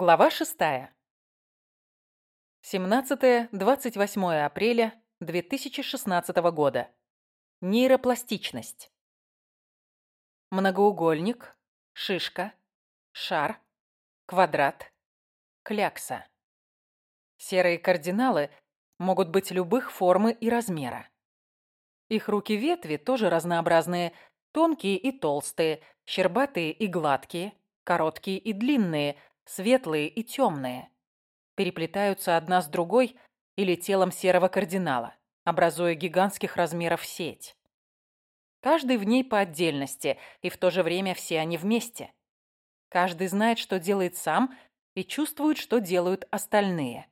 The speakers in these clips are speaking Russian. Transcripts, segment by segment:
Глава 6. 17-28 апреля 2016 года. Нейропластичность. Многоугольник, шишка, шар, квадрат, клякса. Серые кардиналы могут быть любых формы и размера. Их руки-ветви тоже разнообразные, тонкие и толстые, щербатые и гладкие, короткие и длинные, светлые и темные. Переплетаются одна с другой или телом серого кардинала, образуя гигантских размеров сеть. Каждый в ней по отдельности, и в то же время все они вместе. Каждый знает, что делает сам, и чувствует, что делают остальные.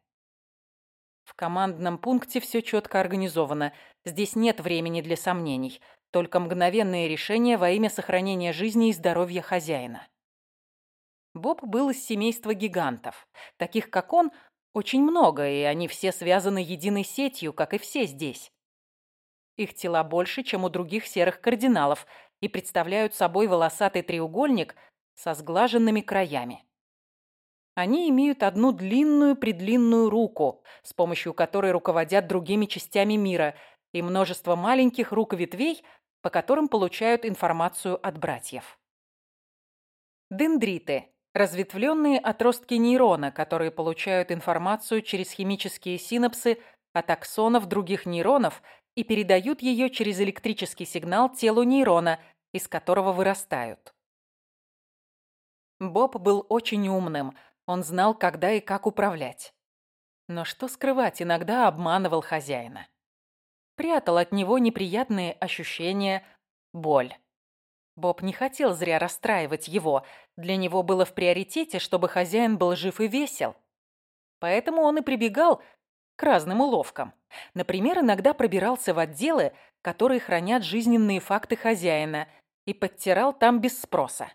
В командном пункте все четко организовано. Здесь нет времени для сомнений, только мгновенные решения во имя сохранения жизни и здоровья хозяина. Боб был из семейства гигантов. Таких, как он, очень много, и они все связаны единой сетью, как и все здесь. Их тела больше, чем у других серых кардиналов, и представляют собой волосатый треугольник со сглаженными краями. Они имеют одну длинную-предлинную руку, с помощью которой руководят другими частями мира, и множество маленьких рук-ветвей, по которым получают информацию от братьев. Дендриты – разветвленные отростки нейрона, которые получают информацию через химические синапсы от аксонов других нейронов и передают ее через электрический сигнал телу нейрона, из которого вырастают. Боб был очень умным – он знал, когда и как управлять. Но что скрывать, иногда обманывал хозяина. Прятал от него неприятные ощущения, боль. Боб не хотел зря расстраивать его. Для него было в приоритете, чтобы хозяин был жив и весел. Поэтому он и прибегал к разным уловкам. Например, иногда пробирался в отделы, которые хранят жизненные факты хозяина, и подтирал там без спроса.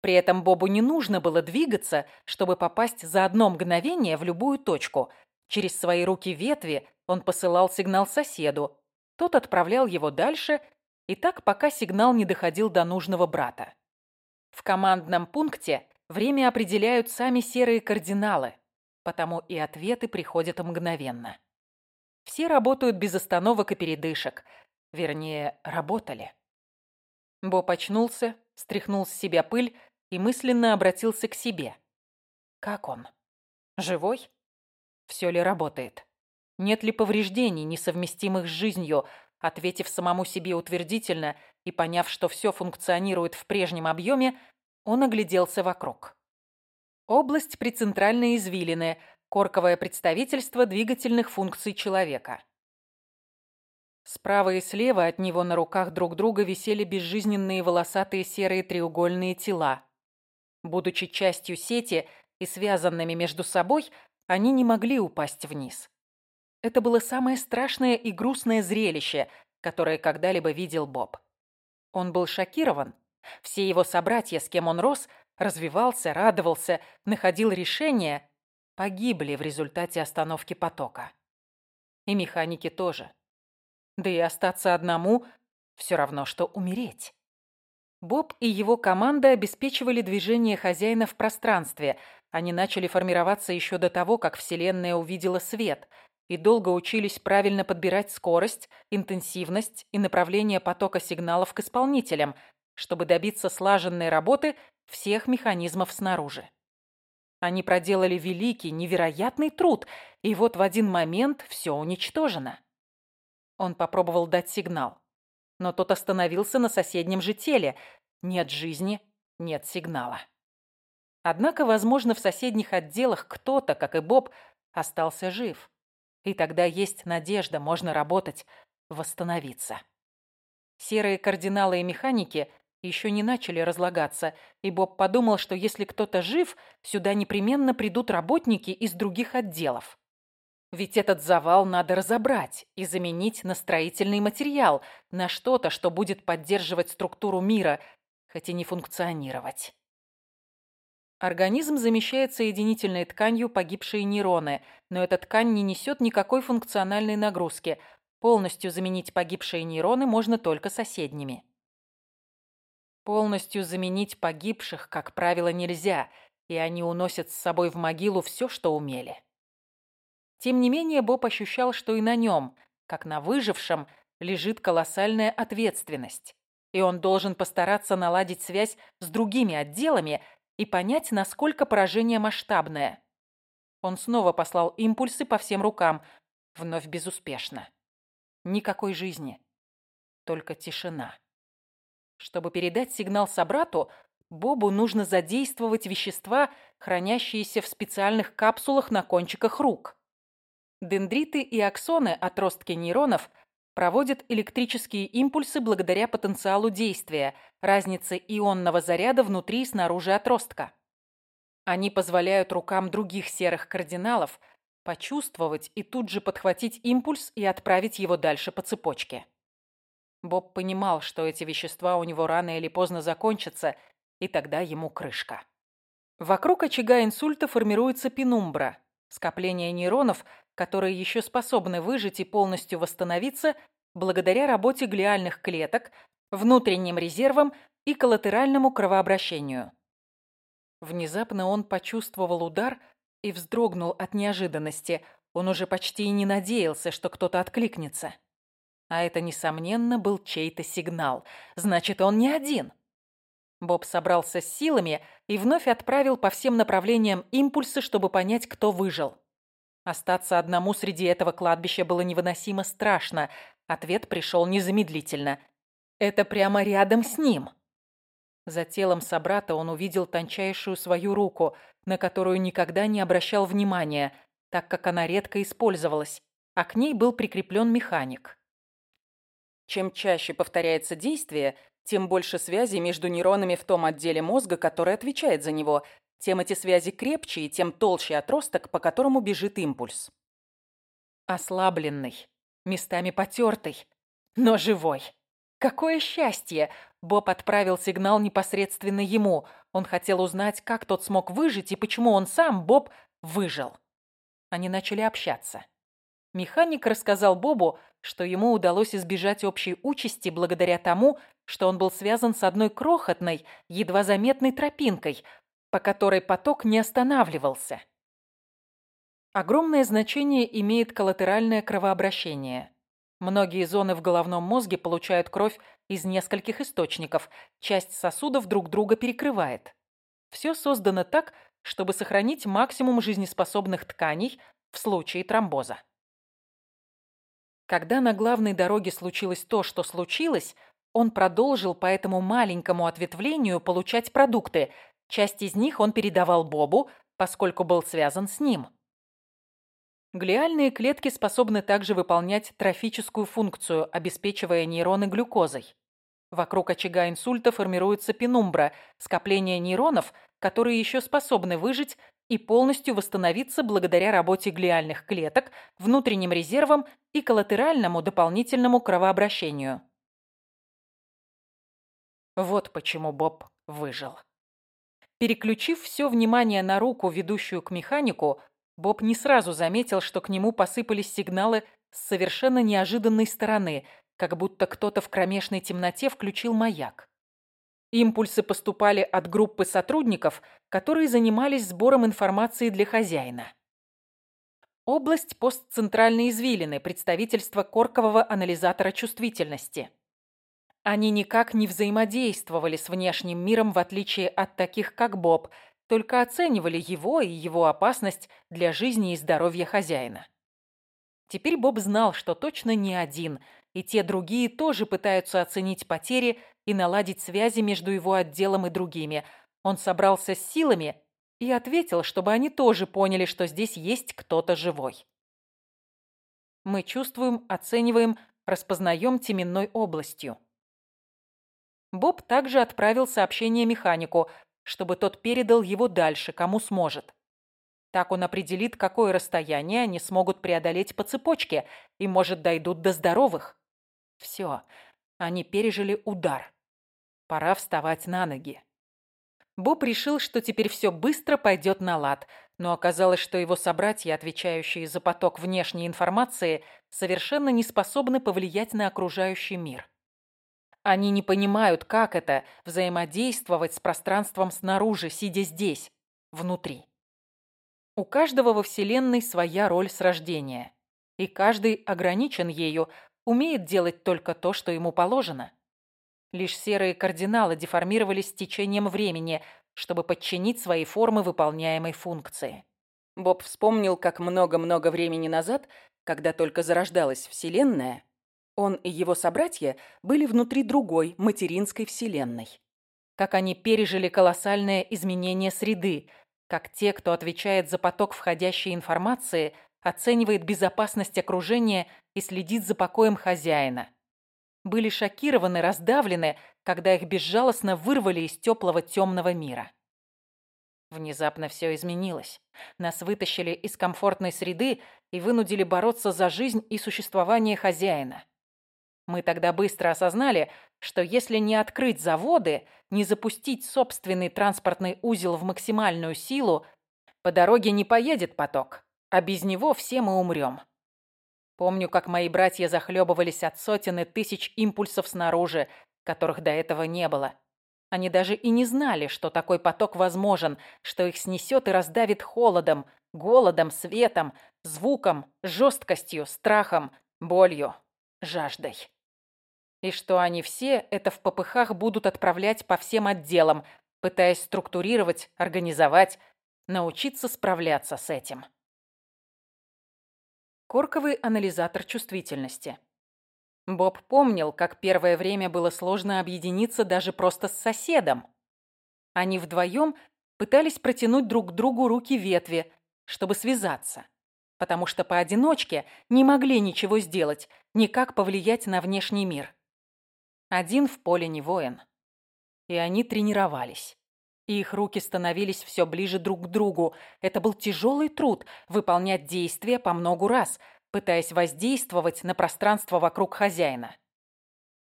При этом Бобу не нужно было двигаться, чтобы попасть за одно мгновение в любую точку. Через свои руки-ветви он посылал сигнал соседу. Тот отправлял его дальше, и так пока сигнал не доходил до нужного брата. В командном пункте время определяют сами серые кардиналы, потому и ответы приходят мгновенно. Все работают без остановок и передышек. Вернее, работали. Боб очнулся, стряхнул с себя пыль и мысленно обратился к себе. Как он? Живой? Все ли работает? Нет ли повреждений, несовместимых с жизнью? Ответив самому себе утвердительно и поняв, что все функционирует в прежнем объеме, он огляделся вокруг. Область прецентральной извилины, корковое представительство двигательных функций человека. Справа и слева от него на руках друг друга висели безжизненные волосатые серые треугольные тела. Будучи частью сети и связанными между собой, они не могли упасть вниз. Это было самое страшное и грустное зрелище, которое когда-либо видел Боб. Он был шокирован. Все его собратья, с кем он рос, развивался, радовался, находил решения, погибли в результате остановки потока. И механики тоже. Да и остаться одному все равно, что умереть. Боб и его команда обеспечивали движение хозяина в пространстве. Они начали формироваться еще до того, как Вселенная увидела свет, и долго учились правильно подбирать скорость, интенсивность и направление потока сигналов к исполнителям, чтобы добиться слаженной работы всех механизмов снаружи. Они проделали великий, невероятный труд, и вот в один момент все уничтожено. Он попробовал дать сигнал но тот остановился на соседнем же теле. Нет жизни, нет сигнала. Однако, возможно, в соседних отделах кто-то, как и Боб, остался жив. И тогда есть надежда, можно работать, восстановиться. Серые кардиналы и механики еще не начали разлагаться, и Боб подумал, что если кто-то жив, сюда непременно придут работники из других отделов. Ведь этот завал надо разобрать и заменить на строительный материал, на что-то, что будет поддерживать структуру мира, хоть и не функционировать. Организм замещает соединительной тканью погибшие нейроны, но эта ткань не несет никакой функциональной нагрузки. Полностью заменить погибшие нейроны можно только соседними. Полностью заменить погибших, как правило, нельзя. и они уносят с собой в могилу все, что умели. Тем не менее, Боб ощущал, что и на нем, как на выжившем, лежит колоссальная ответственность, и он должен постараться наладить связь с другими отделами и понять, насколько поражение масштабное. Он снова послал импульсы по всем рукам, вновь безуспешно. Никакой жизни, только тишина. Чтобы передать сигнал собрату, Бобу нужно задействовать вещества, хранящиеся в специальных капсулах на кончиках рук. Дендриты и аксоны, отростки нейронов, проводят электрические импульсы благодаря потенциалу действия, разнице ионного заряда внутри и снаружи отростка. Они позволяют рукам других серых кардиналов почувствовать и тут же подхватить импульс и отправить его дальше по цепочке. Боб понимал, что эти вещества у него рано или поздно закончатся, и тогда ему крышка. Вокруг очага инсульта формируется пенумбра, скопление нейронов, которые еще способны выжить и полностью восстановиться благодаря работе глиальных клеток, внутренним резервам и коллатеральному кровообращению. Внезапно он почувствовал удар и вздрогнул от неожиданности. Он уже почти и не надеялся, что кто-то откликнется. А это, несомненно, был чей-то сигнал. Значит, он не один. Боб собрался с силами и вновь отправил по всем направлениям импульсы, чтобы понять, кто выжил. Остаться одному среди этого кладбища было невыносимо страшно. Ответ пришел незамедлительно. Это прямо рядом с ним. За телом собрата он увидел тончайшую свою руку, на которую никогда не обращал внимания, так как она редко использовалась, а к ней был прикреплен механик. Чем чаще повторяется действие, тем больше связей между нейронами в том отделе мозга, который отвечает за него, тем эти связи крепче и тем толще отросток, по которому бежит импульс. Ослабленный, местами потертый, но живой. Какое счастье! Боб отправил сигнал непосредственно ему. Он хотел узнать, как тот смог выжить и почему он сам, Боб, выжил. Они начали общаться. Механик рассказал Бобу, что ему удалось избежать общей участи благодаря тому, что он был связан с одной крохотной, едва заметной тропинкой, по которой поток не останавливался. Огромное значение имеет коллатеральное кровообращение. Многие зоны в головном мозге получают кровь из нескольких источников, часть сосудов друг друга перекрывает. Все создано так, чтобы сохранить максимум жизнеспособных тканей в случае тромбоза. Когда на главной дороге случилось то, что случилось, он продолжил по этому маленькому ответвлению получать продукты. Часть из них он передавал Бобу, поскольку был связан с ним. Глиальные клетки способны также выполнять трофическую функцию, обеспечивая нейроны глюкозой. Вокруг очага инсульта формируется пенумбра, скопление нейронов, которые еще способны выжить и полностью восстановиться благодаря работе глиальных клеток, внутренним резервам и коллатеральному дополнительному кровообращению. Вот почему Боб выжил. Переключив все внимание на руку, ведущую к механику, Боб не сразу заметил, что к нему посыпались сигналы с совершенно неожиданной стороны, как будто кто-то в кромешной темноте включил маяк. Импульсы поступали от группы сотрудников, которые занимались сбором информации для хозяина. Область постцентральной извилины, представительство коркового анализатора чувствительности. Они никак не взаимодействовали с внешним миром, в отличие от таких, как Боб, только оценивали его и его опасность для жизни и здоровья хозяина. Теперь Боб знал, что точно не один, и те другие тоже пытаются оценить потери и наладить связи между его отделом и другими. Он собрался с силами и ответил, чтобы они тоже поняли, что здесь есть кто-то живой. Мы чувствуем, оцениваем, распознаем теменной областью. Боб также отправил сообщение механику, чтобы тот передал его дальше, кому сможет. Так он определит, какое расстояние они смогут преодолеть по цепочке и, может, дойдут до здоровых. Все, они пережили удар. Пора вставать на ноги. Боб решил, что теперь все быстро пойдет на лад, но оказалось, что его собратья, отвечающие за поток внешней информации, совершенно не способны повлиять на окружающий мир. Они не понимают, как это – взаимодействовать с пространством снаружи, сидя здесь. внутри. У каждого во Вселенной своя роль с рождения, и каждый ограничен ею, умеет делать только то, что ему положено. Лишь серые кардиналы деформировались с течением времени, чтобы подчинить свои формы выполняемой функции. Боб вспомнил, как много-много времени назад, когда только зарождалась Вселенная, он и его собратья были внутри другой, материнской Вселенной. Как они пережили колоссальное изменение среды, как те, кто отвечает за поток входящей информации, оценивает безопасность окружения и следит за покоем хозяина. Были шокированы, раздавлены, когда их безжалостно вырвали из теплого темного мира. Внезапно все изменилось. Нас вытащили из комфортной среды и вынудили бороться за жизнь и существование хозяина. Мы тогда быстро осознали, что если не открыть заводы, не запустить собственный транспортный узел в максимальную силу, по дороге не поедет поток, а без него все мы умрем. Помню, как мои братья захлебывались от сотен и тысяч импульсов снаружи, которых до этого не было. Они даже и не знали, что такой поток возможен, что их снесет и раздавит холодом, голодом, светом, звуком, жесткостью, страхом, болью, жаждой. И что они все это в попыхах будут отправлять по всем отделам, пытаясь структурировать, организовать, научиться справляться с этим. Корковый анализатор чувствительности. Боб помнил, как первое время было сложно объединиться даже просто с соседом. Они вдвоем пытались протянуть друг другу руки ветви, чтобы связаться, потому что поодиночке не могли ничего сделать, никак повлиять на внешний мир. Один в поле не воин. И они тренировались. Их руки становились все ближе друг к другу. Это был тяжелый труд – выполнять действия по многу раз – пытаясь воздействовать на пространство вокруг хозяина.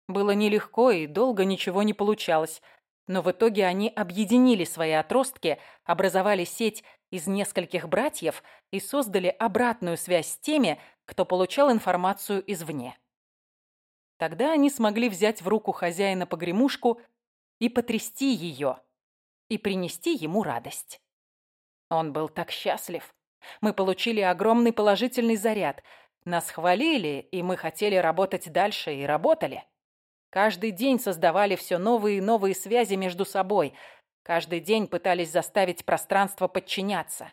Было нелегко и долго ничего не получалось, но в итоге они объединили свои отростки, образовали сеть из нескольких братьев и создали обратную связь с теми, кто получал информацию извне. Тогда они смогли взять в руку хозяина погремушку и потрясти ее, и принести ему радость. Он был так счастлив. Мы получили огромный положительный заряд. Нас хвалили, и мы хотели работать дальше, и работали. Каждый день создавали все новые и новые связи между собой. Каждый день пытались заставить пространство подчиняться.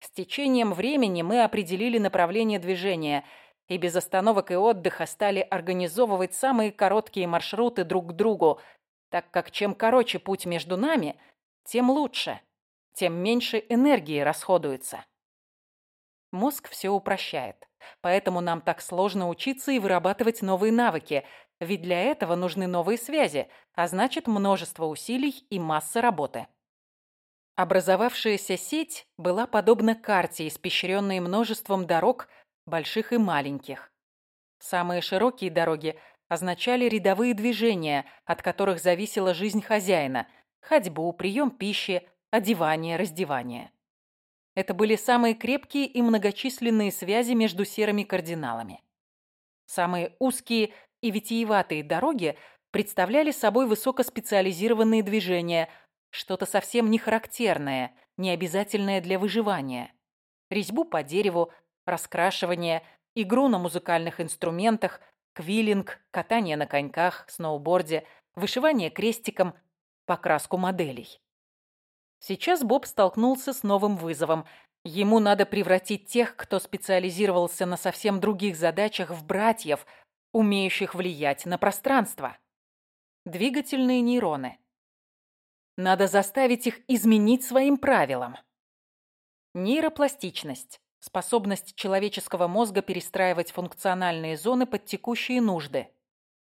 С течением времени мы определили направление движения и без остановок и отдыха стали организовывать самые короткие маршруты друг к другу, так как чем короче путь между нами, тем лучше, тем меньше энергии расходуется. Мозг все упрощает. Поэтому нам так сложно учиться и вырабатывать новые навыки, ведь для этого нужны новые связи, а значит множество усилий и масса работы. Образовавшаяся сеть была подобна карте, испещренной множеством дорог, больших и маленьких. Самые широкие дороги означали рядовые движения, от которых зависела жизнь хозяина – ходьбу, прием пищи, одевание, раздевание. Это были самые крепкие и многочисленные связи между серыми кардиналами. Самые узкие и витиеватые дороги представляли собой высокоспециализированные движения, что-то совсем не характерное, не обязательное для выживания. Резьбу по дереву, раскрашивание, игру на музыкальных инструментах, квиллинг, катание на коньках, сноуборде, вышивание крестиком, покраску моделей. Сейчас Боб столкнулся с новым вызовом. Ему надо превратить тех, кто специализировался на совсем других задачах, в братьев, умеющих влиять на пространство. Двигательные нейроны. Надо заставить их изменить своим правилам. Нейропластичность. Способность человеческого мозга перестраивать функциональные зоны под текущие нужды.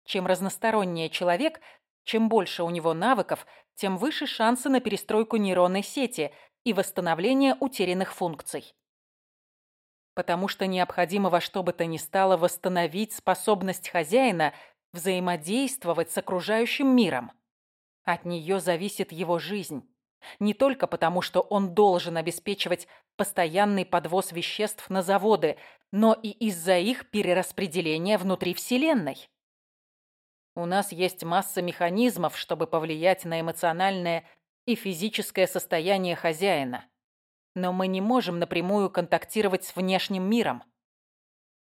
Чем разностороннее человек, чем больше у него навыков, тем выше шансы на перестройку нейронной сети и восстановление утерянных функций. Потому что необходимо во что бы то ни стало восстановить способность хозяина взаимодействовать с окружающим миром. От нее зависит его жизнь. Не только потому, что он должен обеспечивать постоянный подвоз веществ на заводы, но и из-за их перераспределения внутри Вселенной. У нас есть масса механизмов, чтобы повлиять на эмоциональное и физическое состояние хозяина. Но мы не можем напрямую контактировать с внешним миром.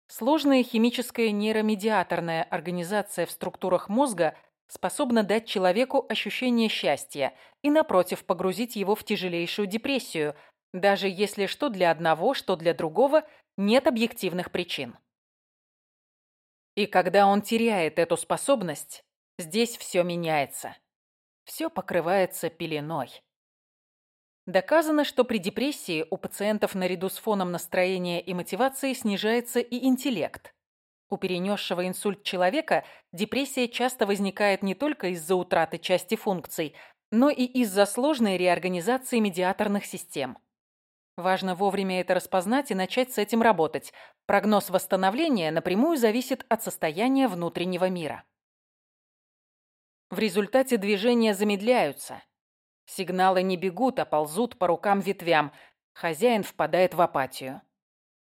Сложная химическая нейромедиаторная организация в структурах мозга способна дать человеку ощущение счастья и, напротив, погрузить его в тяжелейшую депрессию, даже если что для одного, что для другого нет объективных причин. И когда он теряет эту способность, здесь все меняется. Все покрывается пеленой. Доказано, что при депрессии у пациентов наряду с фоном настроения и мотивации снижается и интеллект. У перенесшего инсульт человека депрессия часто возникает не только из-за утраты части функций, но и из-за сложной реорганизации медиаторных систем. Важно вовремя это распознать и начать с этим работать. Прогноз восстановления напрямую зависит от состояния внутреннего мира. В результате движения замедляются. Сигналы не бегут, а ползут по рукам ветвям. Хозяин впадает в апатию.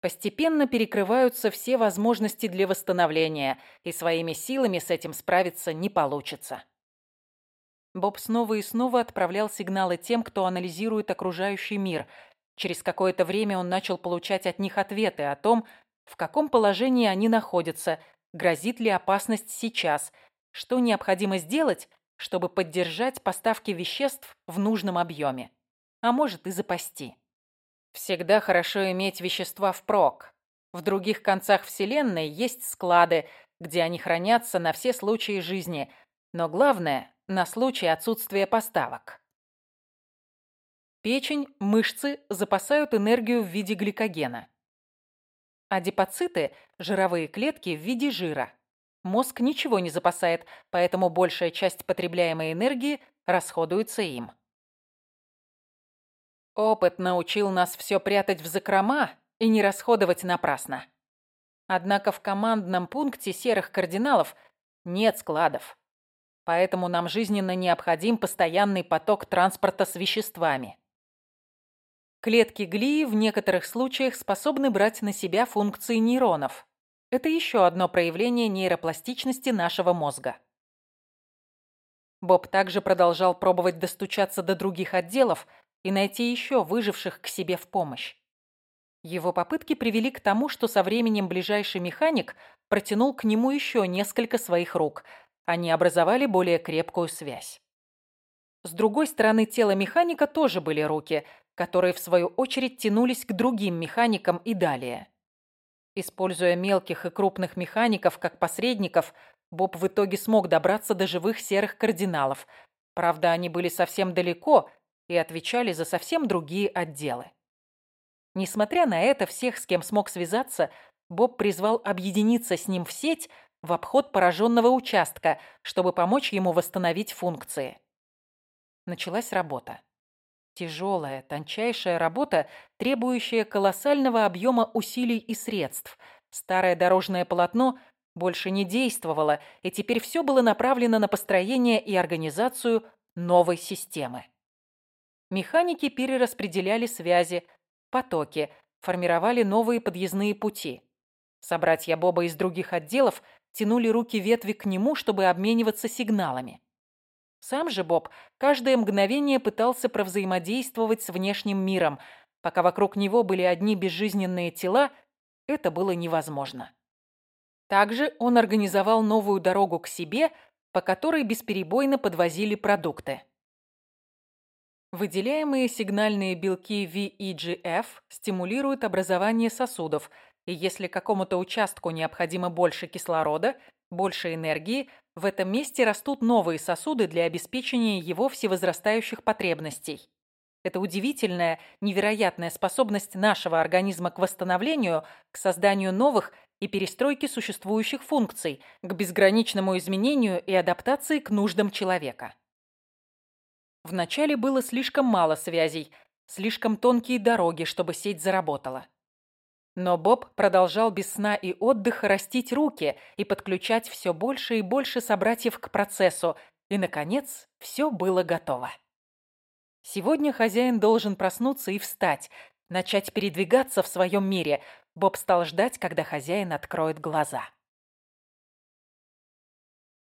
Постепенно перекрываются все возможности для восстановления, и своими силами с этим справиться не получится. Боб снова и снова отправлял сигналы тем, кто анализирует окружающий мир. Через какое-то время он начал получать от них ответы о том, в каком положении они находятся, грозит ли опасность сейчас, что необходимо сделать, чтобы поддержать поставки веществ в нужном объеме, а может и запасти. Всегда хорошо иметь вещества впрок. В других концах Вселенной есть склады, где они хранятся на все случаи жизни, но главное – на случай отсутствия поставок. Печень, мышцы запасают энергию в виде гликогена. Адипоциты – жировые клетки в виде жира. Мозг ничего не запасает, поэтому большая часть потребляемой энергии расходуется им. Опыт научил нас все прятать в закрома и не расходовать напрасно. Однако в командном пункте серых кардиналов нет складов. Поэтому нам жизненно необходим постоянный поток транспорта с веществами. Клетки глии в некоторых случаях способны брать на себя функции нейронов. Это еще одно проявление нейропластичности нашего мозга. Боб также продолжал пробовать достучаться до других отделов, и найти еще выживших к себе в помощь. Его попытки привели к тому, что со временем ближайший механик протянул к нему еще несколько своих рук. Они образовали более крепкую связь. С другой стороны тела механика тоже были руки, которые, в свою очередь, тянулись к другим механикам и далее. Используя мелких и крупных механиков как посредников, Боб в итоге смог добраться до живых серых кардиналов. Правда, они были совсем далеко, и отвечали за совсем другие отделы. Несмотря на это, всех, с кем смог связаться, Боб призвал объединиться с ним в сеть в обход пораженного участка, чтобы помочь ему восстановить функции. Началась работа. Тяжелая, тончайшая работа, требующая колоссального объема усилий и средств. Старое дорожное полотно больше не действовало, и теперь все было направлено на построение и организацию новой системы. Механики перераспределяли связи, потоки, формировали новые подъездные пути. Собратья Боба из других отделов тянули руки ветви к нему, чтобы обмениваться сигналами. Сам же Боб каждое мгновение пытался провзаимодействовать с внешним миром. Пока вокруг него были одни безжизненные тела, это было невозможно. Также он организовал новую дорогу к себе, по которой бесперебойно подвозили продукты. Выделяемые сигнальные белки VEGF стимулируют образование сосудов, и если какому-то участку необходимо больше кислорода, больше энергии, в этом месте растут новые сосуды для обеспечения его всевозрастающих потребностей. Это удивительная, невероятная способность нашего организма к восстановлению, к созданию новых и перестройке существующих функций, к безграничному изменению и адаптации к нуждам человека. Вначале было слишком мало связей, слишком тонкие дороги, чтобы сеть заработала. Но Боб продолжал без сна и отдыха растить руки и подключать все больше и больше собратьев к процессу, и, наконец, все было готово. Сегодня хозяин должен проснуться и встать, начать передвигаться в своем мире. Боб стал ждать, когда хозяин откроет глаза.